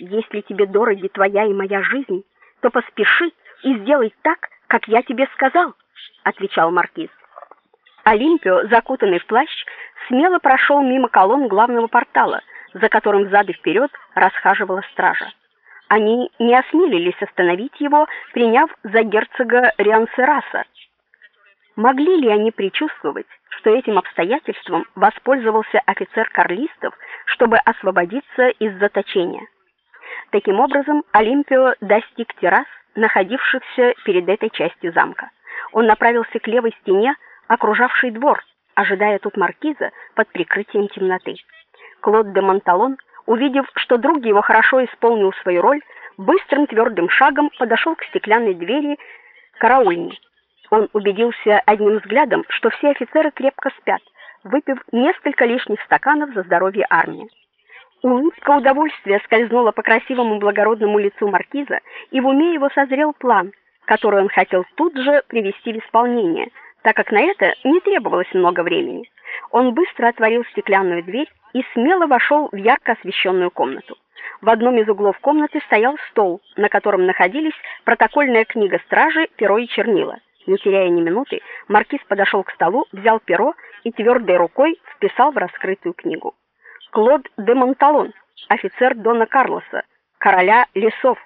Если тебе дороги твоя и моя жизнь, то поспеши и сделай так, как я тебе сказал, отвечал маркиз. Олимпио, закутанный в плащ, смело прошел мимо колонн главного портала, за которым взад и вперед расхаживала стража. Они не осмелились остановить его, приняв за герцога Риансераса. Могли ли они предчувствовать, что этим обстоятельством воспользовался офицер карлистов, чтобы освободиться из заточения? Таким образом, Олимпио достиг террас, находившихся перед этой частью замка. Он направился к левой стене, окружавшей двор, ожидая тут маркиза под прикрытием темноты. Клод де Монталон, увидев, что друг его хорошо исполнил свою роль, быстрым твердым шагом подошел к стеклянной двери караульни. Он убедился одним взглядом, что все офицеры крепко спят, выпив несколько лишних стаканов за здоровье армии. Улыбка удовольствия скользнула по красивому благородному лицу маркиза, и в уме его созрел план, который он хотел тут же привести в исполнение, так как на это не требовалось много времени. Он быстро отворил стеклянную дверь и смело вошел в ярко освещенную комнату. В одном из углов комнаты стоял стол, на котором находились протокольная книга стражи, перо и чернила. Не теряя ни минуты, маркиз подошел к столу, взял перо и твердой рукой вписал в раскрытую книгу. Клод де Монталон, офицер Дона Карлоса, короля лесов.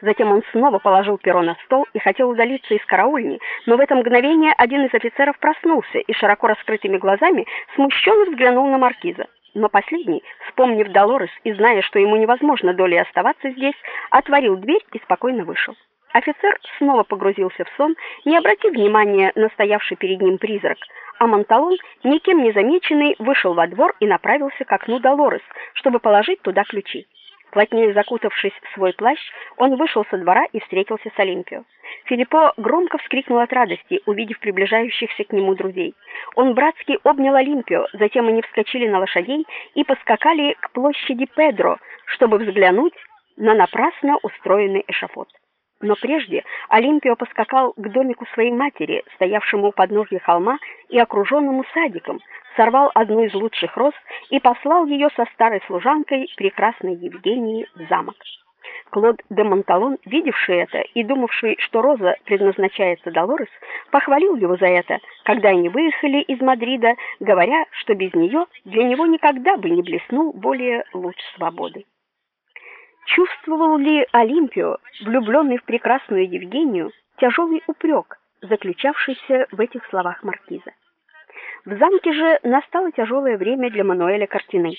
Затем он снова положил перо на стол и хотел удалиться из караульни, но в это мгновение один из офицеров проснулся и широко раскрытыми глазами смущенно взглянул на маркиза. Но последний, вспомнив Долорес и зная, что ему невозможно долей оставаться здесь, отворил дверь и спокойно вышел. Офицер снова погрузился в сон, не обратив внимания на стоявший перед ним призрак, а Монталон, никем не замеченный, вышел во двор и направился к окну Долорес, чтобы положить туда ключи. Плотнее закутавшись в свой плащ, он вышел со двора и встретился с Олимпио. Филиппо громко вскрикнул от радости, увидев приближающихся к нему друзей. Он братски обнял Олимпио, затем они вскочили на лошадей и поскакали к площади Педро, чтобы взглянуть на напрасно устроенный эшафот. Но прежде Олимпио поскакал к домику своей матери, стоявшему у подножья холма и окруженному садиком, сорвал одну из лучших роз и послал ее со старой служанкой, прекрасной Евгенией, в замок. Клод де Монталон, видевший это и думавший, что роза предназначается Долорес, похвалил его за это, когда они выехали из Мадрида, говоря, что без нее для него никогда бы не блеснул более луч свободы. Чувствовал ли Олимпио, влюбленный в прекрасную Евгению, тяжелый упрек, заключавшийся в этих словах маркиза? В замке же настало тяжелое время для Мануэля Картины.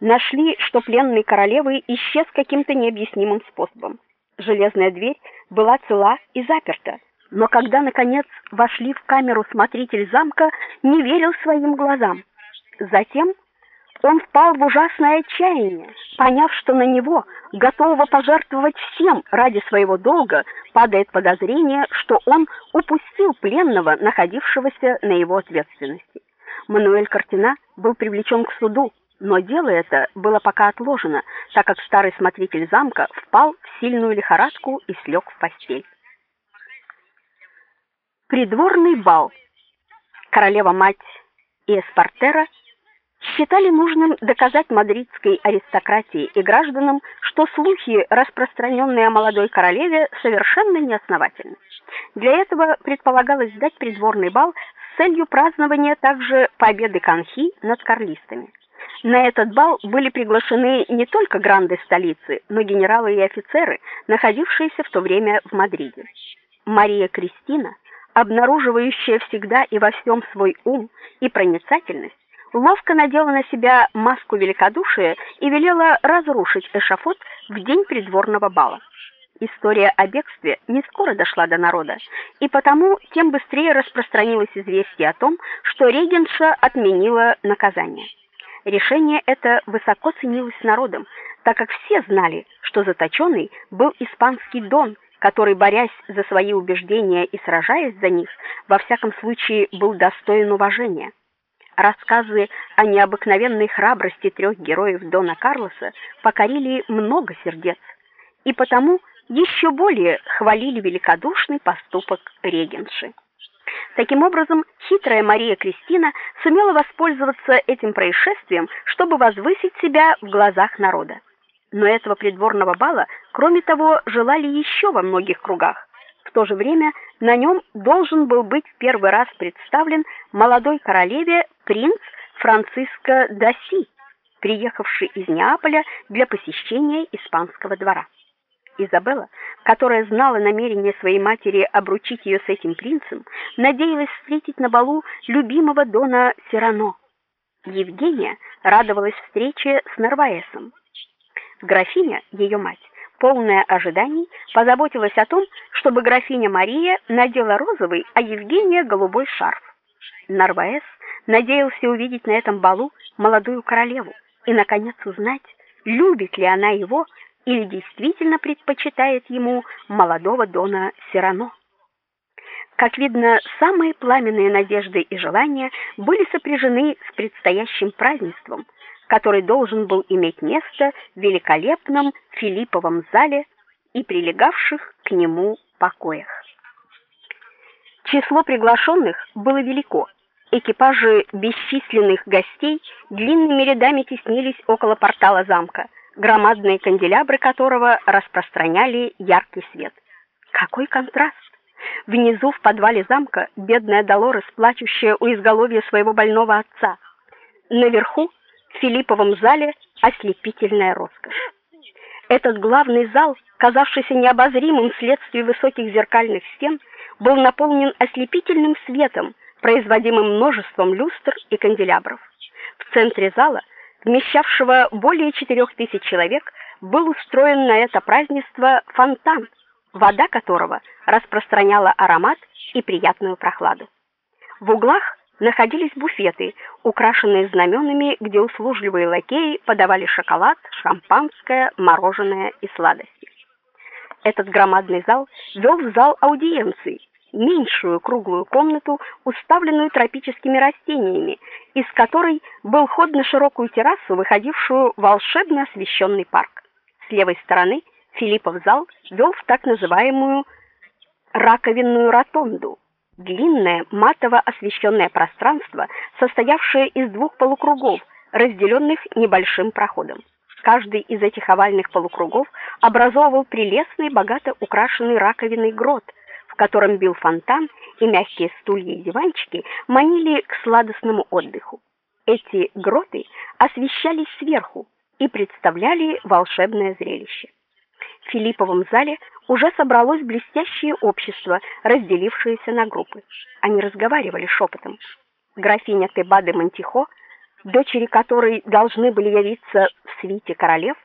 Нашли, что пленный королевы исчез каким-то необъяснимым способом. Железная дверь была цела и заперта, но когда наконец вошли в камеру смотритель замка, не верил своим глазам. Затем он впал в ужасное отчаяние, поняв, что на него, готового пожертвовать всем ради своего долга, падает подозрение, что он упустил пленного, находившегося на его ответственности. Мануэль Картина был привлечен к суду, но дело это было пока отложено, так как старый смотритель замка впал в сильную лихорадку и слег в постель. Придворный бал. Королева-мать и Эспартера считали нужным доказать мадридской аристократии и гражданам, что слухи, распространенные о молодой королеве, совершенно неосновательны. Для этого предполагалось сдать придворный бал с целью празднования также победы Конхи над карлистами. На этот бал были приглашены не только гранды столицы, но генералы и офицеры, находившиеся в то время в Мадриде. Мария Кристина, обнаруживающая всегда и во всем свой ум и проницательность, ловко надела на себя маску великодушия и велела разрушить эшафот в день придворного бала. История о бегстве не скоро дошла до народа, и потому тем быстрее распространилось известие о том, что регенша отменила наказание. Решение это высоко ценилось народом, так как все знали, что заточенный был испанский дон, который, борясь за свои убеждения и сражаясь за них, во всяком случае был достоин уважения. Рассказы о необыкновенной храбрости трех героев Дона Карлоса покорили много сердец, и потому еще более хвалили великодушный поступок регенши. Таким образом, хитрая Мария Кристина сумела воспользоваться этим происшествием, чтобы возвысить себя в глазах народа. Но этого придворного бала, кроме того, желали еще во многих кругах. В то же время на нем должен был быть в первый раз представлен молодой королеве принц Франциско Даси, приехавший из Неаполя для посещения испанского двора. Изабелла, которая знала намерение своей матери обручить ее с этим принцем, надеялась встретить на балу любимого дона Сирано. Евгения радовалась встрече с Нарваесом. Графиня, ее мать, полная ожиданий, позаботилась о том, чтобы графиня Мария надела розовый, а Евгения голубой шарф. Нарваес надеялся увидеть на этом балу молодую королеву и наконец узнать, любит ли она его или действительно предпочитает ему молодого дона Сирано. Как видно, самые пламенные надежды и желания были сопряжены с предстоящим празднеством, который должен был иметь место в великолепном Филипповом зале и прилегавших к нему покоях. Число приглашенных было велико. Экипажи бесчисленных гостей длинными рядами теснились около портала замка, громадные канделябры которого распространяли яркий свет. Какой контраст! Внизу в подвале замка бедная Долорес, плачущая у изголовья своего больного отца. Наверху в Филипповом зале ослепительная роскошь. Этот главный зал, казавшийся необозримым вследствие высоких зеркальных стен, был наполнен ослепительным светом, производимым множеством люстр и канделябров. В центре зала, вмещавшего более четырех тысяч человек, был устроен на это празднество фонтан, вода которого распространяла аромат и приятную прохладу. В углах находились буфеты, украшенные знаменами, где услужливые лакеи подавали шоколад, шампанское, мороженое и сладости. Этот громадный зал вел в зал аудиенций, меньшую круглую комнату, уставленную тропическими растениями, из которой был ход на широкую террасу, выходившую в волшебно освещенный парк. С левой стороны Филиппов зал вел в так называемую раковинную ротонду, длинное матово освещенное пространство, состоявшее из двух полукругов, разделенных небольшим проходом. Каждый из этих овальных полукругов образовывал прелестный, богато украшенный раковиной грот, в котором бил фонтан, и мягкие стулья и диванчики манили к сладостному отдыху. Эти гроты освещались сверху и представляли волшебное зрелище. В Филипповом зале уже собралось блестящее общество, разделившееся на группы. Они разговаривали шепотом. Графиня Теба де Монтихо, дочери которой должны были явиться в свите королев,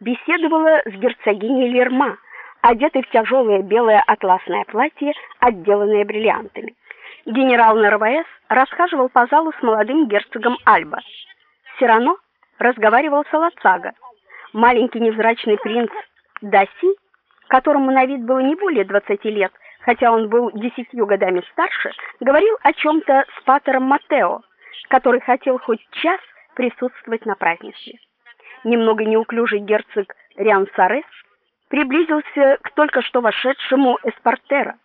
беседовала с герцогиней Лерма, одетой в тяжелое белое атласное платье, отделанное бриллиантами. Генерал Нарваес расхаживал по залу с молодым герцогом Альба. Сирано разговаривал с Алацага. Маленький невзрачный принц Даси, которому на вид было не более 20 лет, хотя он был десятью годами старше, говорил о чем то с патером Матео, который хотел хоть час присутствовать на празднестве. Немного неуклюжий герцог Риансарес приблизился к только что вошедшему эспортера.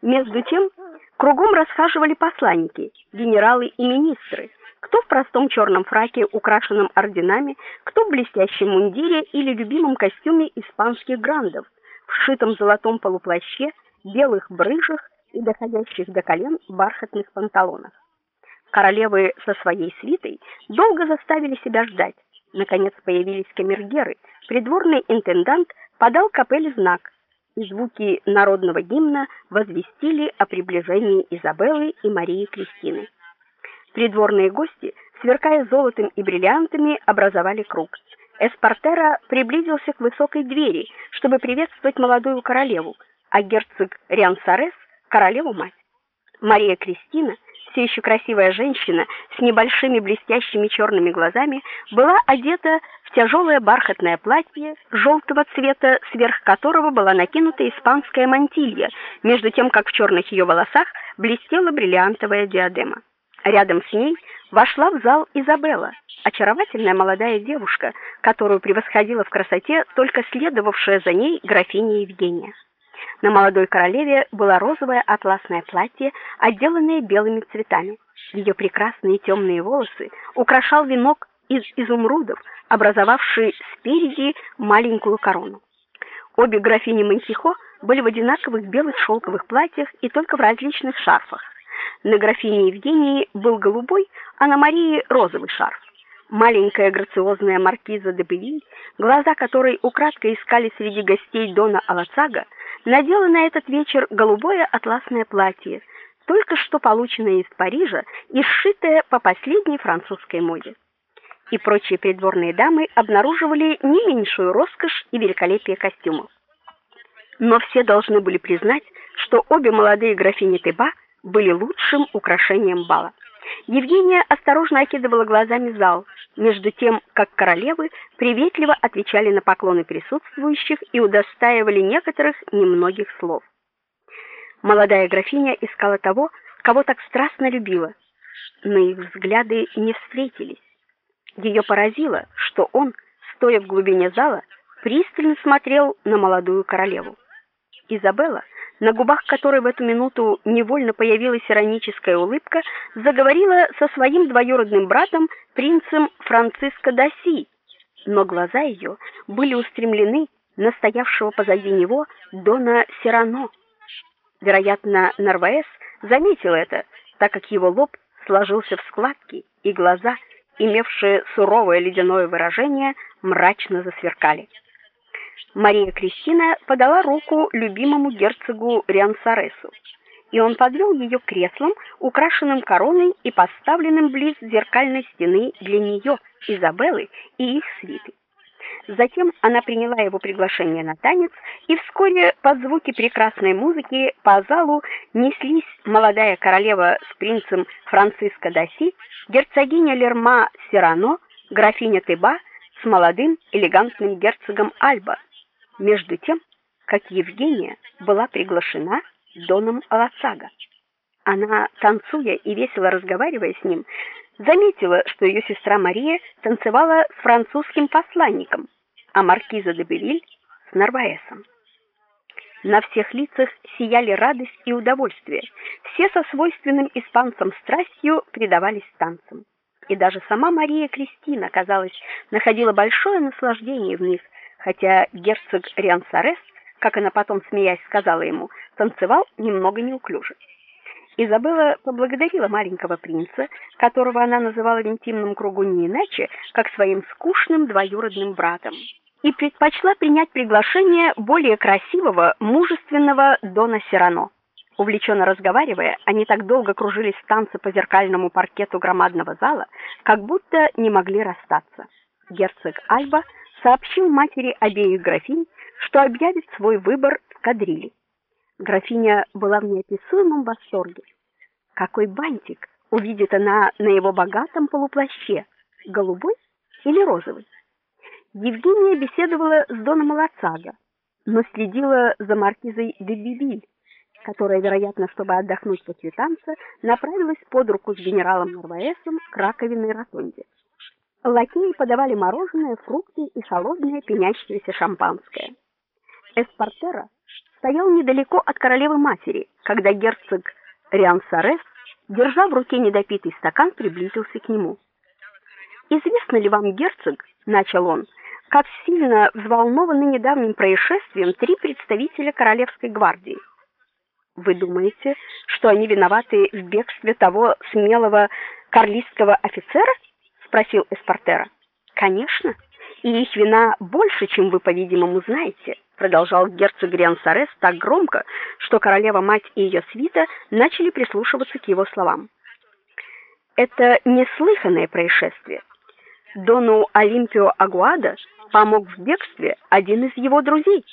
Между тем, кругом расхаживали посланники, генералы и министры, кто в простом черном фраке, украшенном орденами, кто в блестящем мундире или любимом костюме испанских грандов, в шитом золотом полуплаще, белых брыжах и доходящих до колен бархатных панталонах. Королевы со своей свитой долго заставили себя ждать. Наконец появились камергеры. Придворный интендант подал капелле знак, и звуки народного гимна возвестили о приближении Изабеллы и Марии Кристины. Придворные гости, сверкая золотом и бриллиантами, образовали круг. Эспортера приблизился к высокой двери, чтобы приветствовать молодую королеву, а герцог Риансарес королеву мать. Мария Кристина, все еще красивая женщина с небольшими блестящими черными глазами, была одета в тяжелое бархатное платье желтого цвета, сверх которого была накинута испанская мантилья, между тем как в черных ее волосах блестела бриллиантовая диадема. Рядом с ней вошла в зал Изабелла, очаровательная молодая девушка, которую превосходила в красоте только следовавшая за ней графиня Евгения. На молодой королеве было розовое атласное платье, отделанное белыми цветами. Ее прекрасные темные волосы украшал венок из изумрудов, образовавший спереди маленькую корону. Обе графини Монтихо были в одинаковых белых шелковых платьях и только в различных шарфах. На графине Евгении был голубой, а на Марии розовый шарф. Маленькая грациозная маркиза де Белиль, глаза которой украдкой искали среди гостей дона Алацага, надела на этот вечер голубое атласное платье, только что полученное из Парижа и сшитое по последней французской моде. И прочие придворные дамы обнаруживали не меньшую роскошь и великолепие костюмов. Но все должны были признать, что обе молодые графини Теба были лучшим украшением бала. Евгения осторожно окидывала глазами зал, между тем, как королевы приветливо отвечали на поклоны присутствующих и удостаивали некоторых немногих слов. Молодая графиня искала того, кого так страстно любила, но их взгляды не встретились. Ее поразило, что он, стоя в глубине зала, пристально смотрел на молодую королеву. Изабелла на губах которой в эту минуту невольно появилась ироническая улыбка, заговорила со своим двоюродным братом, принцем Франциско Даси, но глаза ее были устремлены на стоявшего позади него дона Сирано. Вероятно, Нарваэс заметил это, так как его лоб сложился в складки, и глаза, имевшие суровое ледяное выражение, мрачно засверкали. Мария Кристина подала руку любимому герцогу Риансаресу, и он подвел ее к креслам, украшенным короной и поставленным близ зеркальной стены для нее, Изабеллы и их свиты. Затем она приняла его приглашение на танец, и вскоре под звуки прекрасной музыки по залу неслись молодая королева с принцем Франциско Даси, герцогиня Лерма Сирано, графиня Теба с молодым элегантным герцогом Альба между тем, как Евгения была приглашена доном Алацага. Она, танцуя и весело разговаривая с ним, заметила, что ее сестра Мария танцевала с французским посланником, а маркиза де Белиль с Нарваесом. На всех лицах сияли радость и удовольствие. Все со свойственным испанцам страстью предавались танцам. И даже сама Мария Кристина, казалось, находила большое наслаждение в них, хотя герцог Риансарес, как она потом смеясь сказала ему, танцевал немного неуклюже. Изабелла поблагодарила маленького принца, которого она называла в интимном кругу не иначе, как своим скучным двоюродным братом, и предпочла принять приглашение более красивого, мужественного дона Сирано. Увлеченно разговаривая, они так долго кружились в танце по зеркальному паркету громадного зала, как будто не могли расстаться. Герцог Альба сообщил матери обеих графинь, что объявит свой выбор в кадриле. Графиня была в неописуемом восторге. Какой бантик увидит она на его богатом полуплаще, голубой или розовый? Евгения беседовала с доном Лацага, но следила за маркизой де Бибиль, которая, вероятно, чтобы отдохнуть после танца, направилась под руку с генералом Нарваесом к раковинной ротонде. Лакеи подавали мороженое, фрукты и холодное пенящееся шампанское. Эспартера стоял недалеко от королевы матери, когда герцог Риансарес, держа в руке недопитый стакан, приблизился к нему. Известно ли вам, герцог, начал он, как сильно взволнованы недавним происшествием три представителя королевской гвардии? Вы думаете, что они виноваты в бегстве того смелого карлистского офицера? Спросил Эспартера. Конечно, и их вина больше, чем вы, по-видимому, знаете, продолжал герцог Гриансарес так громко, что королева мать и ее свита начали прислушиваться к его словам. Это неслыханное происшествие. Дону Олимпио Агуада помог в бегстве один из его друзей.